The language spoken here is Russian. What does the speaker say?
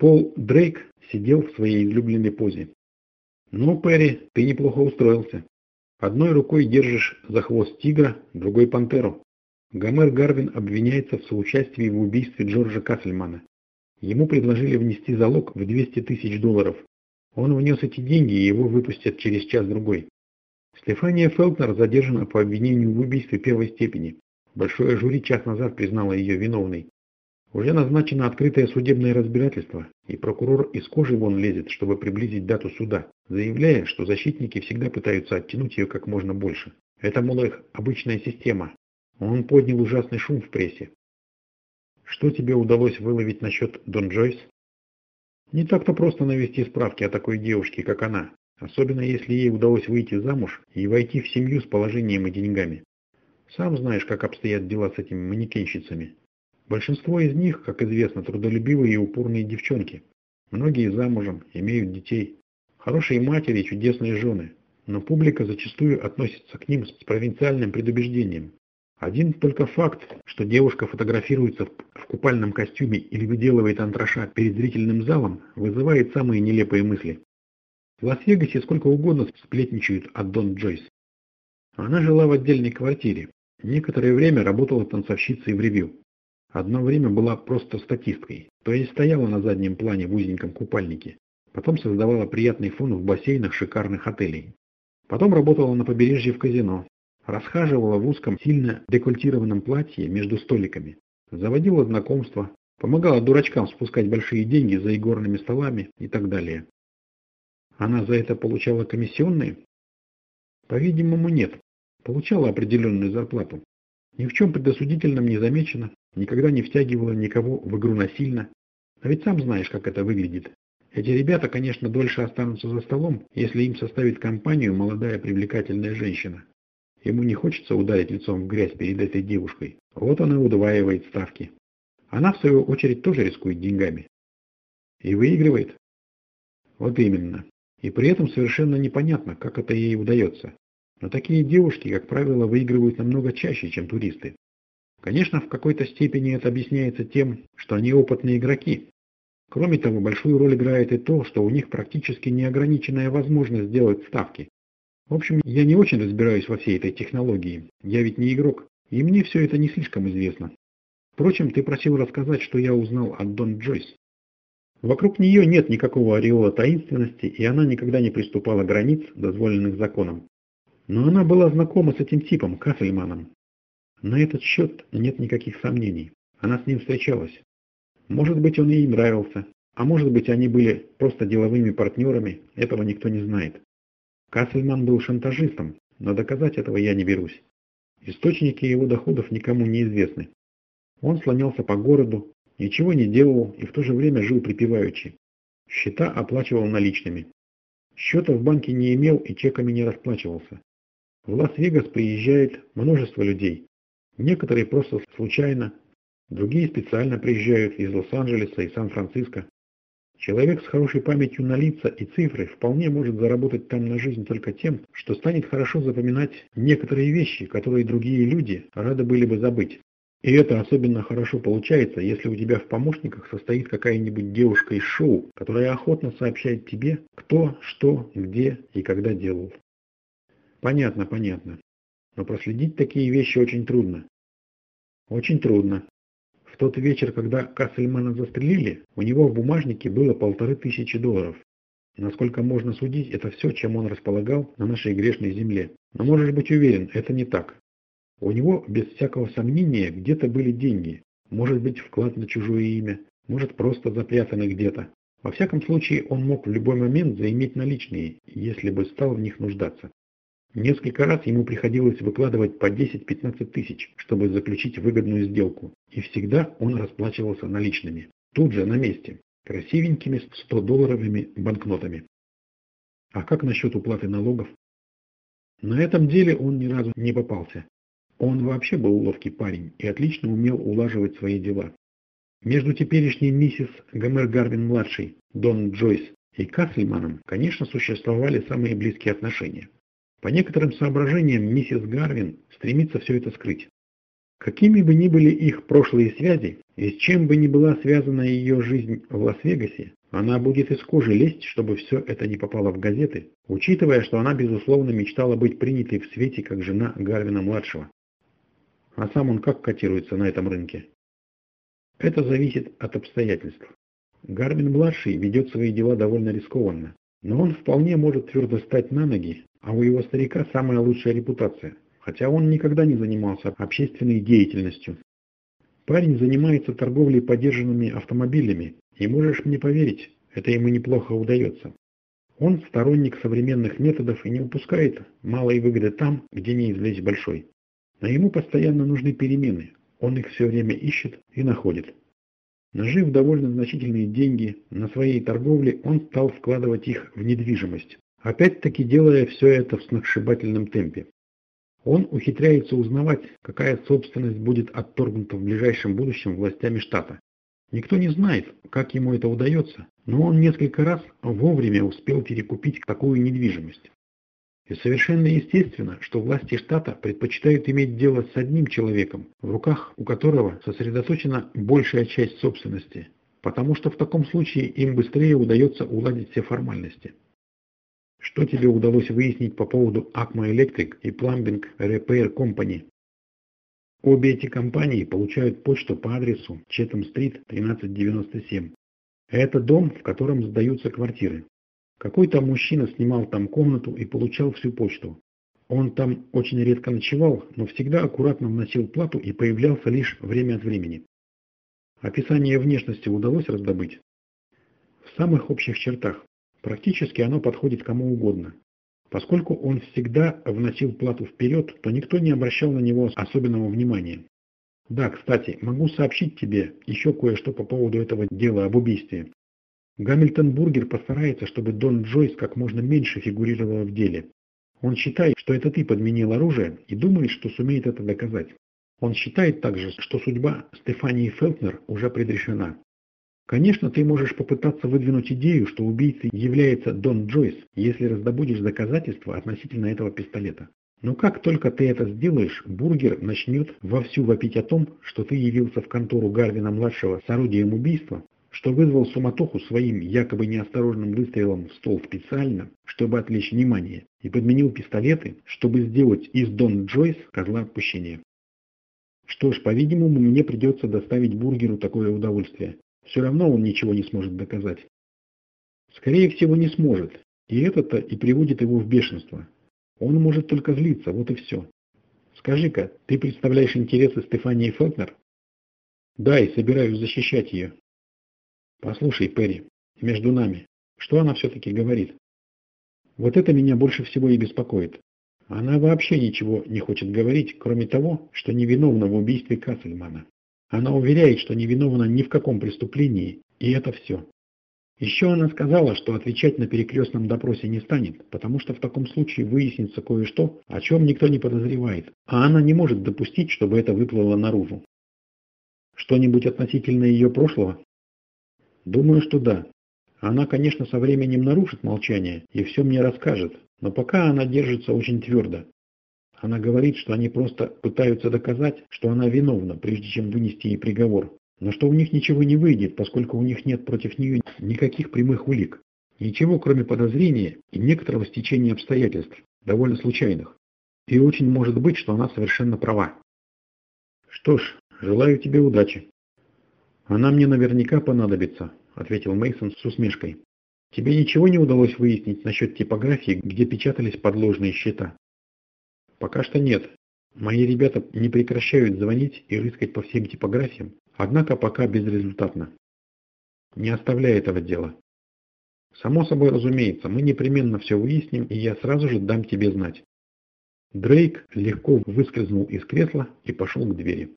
Пол Дрейк сидел в своей излюбленной позе. «Ну, Перри, ты неплохо устроился. Одной рукой держишь за хвост тигра, другой пантеру. Гомер Гарвин обвиняется в соучастии в убийстве Джорджа Кассельмана. Ему предложили внести залог в 200 тысяч долларов. Он внес эти деньги и его выпустят через час-другой. Стефания Фелтнер задержана по обвинению в убийстве первой степени. Большое жюри час назад признало ее виновной. Уже назначено открытое судебное разбирательство, и прокурор из кожи вон лезет, чтобы приблизить дату суда, заявляя, что защитники всегда пытаются оттянуть ее как можно больше. Это, мол, их обычная система. Он поднял ужасный шум в прессе. Что тебе удалось выловить насчет Дон Джойс? Не так-то просто навести справки о такой девушке, как она, особенно если ей удалось выйти замуж и войти в семью с положением и деньгами. Сам знаешь, как обстоят дела с этими манекенщицами. Большинство из них, как известно, трудолюбивые и упорные девчонки. Многие замужем, имеют детей. Хорошие матери, чудесные жены. Но публика зачастую относится к ним с провинциальным предубеждением. Один только факт, что девушка фотографируется в купальном костюме или выделывает антраша перед зрительным залом, вызывает самые нелепые мысли. В Лас-Вегасе сколько угодно сплетничают о Дон Джойс. Она жила в отдельной квартире. Некоторое время работала танцовщицей в ревью. Одно время была просто статисткой, то есть стояла на заднем плане в узеньком купальнике. Потом создавала приятный фон в бассейнах шикарных отелей. Потом работала на побережье в казино. Расхаживала в узком, сильно декольтированном платье между столиками. Заводила знакомства, помогала дурачкам спускать большие деньги за игорными столами и так далее. Она за это получала комиссионные? По-видимому, нет. Получала определенную зарплату. Ни в чем предосудительном не замечено, никогда не втягивала никого в игру насильно. А ведь сам знаешь, как это выглядит. Эти ребята, конечно, дольше останутся за столом, если им составит компанию молодая привлекательная женщина. Ему не хочется ударить лицом в грязь перед этой девушкой. Вот он и удваивает ставки. Она, в свою очередь, тоже рискует деньгами. И выигрывает. Вот именно. И при этом совершенно непонятно, как это ей удается. Но такие девушки, как правило, выигрывают намного чаще, чем туристы. Конечно, в какой-то степени это объясняется тем, что они опытные игроки. Кроме того, большую роль играет и то, что у них практически неограниченная возможность сделать ставки. В общем, я не очень разбираюсь во всей этой технологии. Я ведь не игрок, и мне все это не слишком известно. Впрочем, ты просил рассказать, что я узнал от Дон Джойс. Вокруг нее нет никакого ореола таинственности, и она никогда не приступала границ, дозволенных законом. Но она была знакома с этим типом, Кассельманом, на этот счет нет никаких сомнений. Она с ним встречалась. Может быть, он ей нравился, а может быть, они были просто деловыми партнерами, этого никто не знает. Кассельман был шантажистом, но доказать этого я не берусь. Источники его доходов никому не известны. Он слонялся по городу, ничего не делал и в то же время жил припеваючи. Счета оплачивал наличными. Счета в банке не имел и чеками не расплачивался. В Лас-Вегас приезжает множество людей, Некоторые просто случайно, другие специально приезжают из Лос-Анджелеса и Сан-Франциско. Человек с хорошей памятью на лица и цифры вполне может заработать там на жизнь только тем, что станет хорошо запоминать некоторые вещи, которые другие люди рады были бы забыть. И это особенно хорошо получается, если у тебя в помощниках состоит какая-нибудь девушка из шоу, которая охотно сообщает тебе, кто, что, где и когда делал. Понятно, понятно. Но проследить такие вещи очень трудно. Очень трудно. В тот вечер, когда Кассельмана застрелили, у него в бумажнике было полторы тысячи долларов. Насколько можно судить, это все, чем он располагал на нашей грешной земле. Но можешь быть уверен, это не так. У него, без всякого сомнения, где-то были деньги. Может быть, вклад на чужое имя, может, просто запрятаны где-то. Во всяком случае, он мог в любой момент заиметь наличные, если бы стал в них нуждаться. Несколько раз ему приходилось выкладывать по 10-15 тысяч, чтобы заключить выгодную сделку. И всегда он расплачивался наличными. Тут же, на месте. Красивенькими 100-долларовыми банкнотами. А как насчет уплаты налогов? На этом деле он ни разу не попался. Он вообще был ловкий парень и отлично умел улаживать свои дела. Между теперешней миссис Гомер Гарвин-младшей, Дон Джойс и Кассельманом, конечно, существовали самые близкие отношения. По некоторым соображениям миссис Гарвин стремится все это скрыть. Какими бы ни были их прошлые связи, И с чем бы ни была связана ее жизнь в Лас-Вегасе, она будет из кожи лезть, чтобы все это не попало в газеты, учитывая, что она, безусловно, мечтала быть принятой в свете как жена Гарвина-младшего. А сам он как котируется на этом рынке? Это зависит от обстоятельств. Гарвин-младший ведет свои дела довольно рискованно, но он вполне может твердо стать на ноги, а у его старика самая лучшая репутация, хотя он никогда не занимался общественной деятельностью. Парень занимается торговлей подержанными автомобилями, и можешь мне поверить, это ему неплохо удается. Он сторонник современных методов и не упускает малой выгоды там, где не извлечь большой. Но ему постоянно нужны перемены, он их все время ищет и находит. Нажив довольно значительные деньги на своей торговле, он стал вкладывать их в недвижимость, опять-таки делая все это в сногсшибательном темпе. Он ухитряется узнавать, какая собственность будет отторгнута в ближайшем будущем властями штата. Никто не знает, как ему это удается, но он несколько раз вовремя успел перекупить такую недвижимость. И совершенно естественно, что власти штата предпочитают иметь дело с одним человеком, в руках у которого сосредоточена большая часть собственности, потому что в таком случае им быстрее удается уладить все формальности. Что тебе удалось выяснить по поводу Acma Electric и Plumbing Repair Company? Обе эти компании получают почту по адресу Четом-стрит, 1397. Это дом, в котором сдаются квартиры. Какой-то мужчина снимал там комнату и получал всю почту. Он там очень редко ночевал, но всегда аккуратно вносил плату и появлялся лишь время от времени. Описание внешности удалось раздобыть? В самых общих чертах. Практически оно подходит кому угодно. Поскольку он всегда вносил плату вперед, то никто не обращал на него особенного внимания. Да, кстати, могу сообщить тебе еще кое-что по поводу этого дела об убийстве. Гамильтон Бургер постарается, чтобы Дон Джойс как можно меньше фигурировала в деле. Он считает, что это ты подменил оружие и думает, что сумеет это доказать. Он считает также, что судьба Стефании Фелтнер уже предрешена. Конечно, ты можешь попытаться выдвинуть идею, что убийцей является Дон Джойс, если раздобудешь доказательства относительно этого пистолета. Но как только ты это сделаешь, Бургер начнет вовсю вопить о том, что ты явился в контору Гарвина-младшего с орудием убийства, что вызвал суматоху своим якобы неосторожным выстрелом в стол специально, чтобы отвлечь внимание, и подменил пистолеты, чтобы сделать из Дон Джойс козла отпущения. Что ж, по-видимому, мне придется доставить Бургеру такое удовольствие. Все равно он ничего не сможет доказать. Скорее всего, не сможет, и это-то и приводит его в бешенство. Он может только злиться, вот и все. Скажи-ка, ты представляешь интересы Стефании Фелтнер? Да, и собираюсь защищать ее. Послушай, Перри, между нами, что она все-таки говорит? Вот это меня больше всего и беспокоит. Она вообще ничего не хочет говорить, кроме того, что невиновна в убийстве Кассельмана. Она уверяет, что невиновна ни в каком преступлении, и это все. Еще она сказала, что отвечать на перекрестном допросе не станет, потому что в таком случае выяснится кое-что, о чем никто не подозревает, а она не может допустить, чтобы это выплыло наружу. Что-нибудь относительно ее прошлого? Думаю, что да. Она, конечно, со временем нарушит молчание и все мне расскажет, но пока она держится очень твердо. Она говорит, что они просто пытаются доказать, что она виновна, прежде чем вынести ей приговор, но что у них ничего не выйдет, поскольку у них нет против нее никаких прямых улик. Ничего, кроме подозрения и некоторого стечения обстоятельств, довольно случайных. И очень может быть, что она совершенно права. Что ж, желаю тебе удачи. Она мне наверняка понадобится, ответил Мейсон с усмешкой. Тебе ничего не удалось выяснить насчет типографии, где печатались подложные счета? Пока что нет. Мои ребята не прекращают звонить и рыскать по всем типографиям, однако пока безрезультатно. Не оставляй этого дела. Само собой разумеется, мы непременно все выясним, и я сразу же дам тебе знать. Дрейк легко выскользнул из кресла и пошел к двери.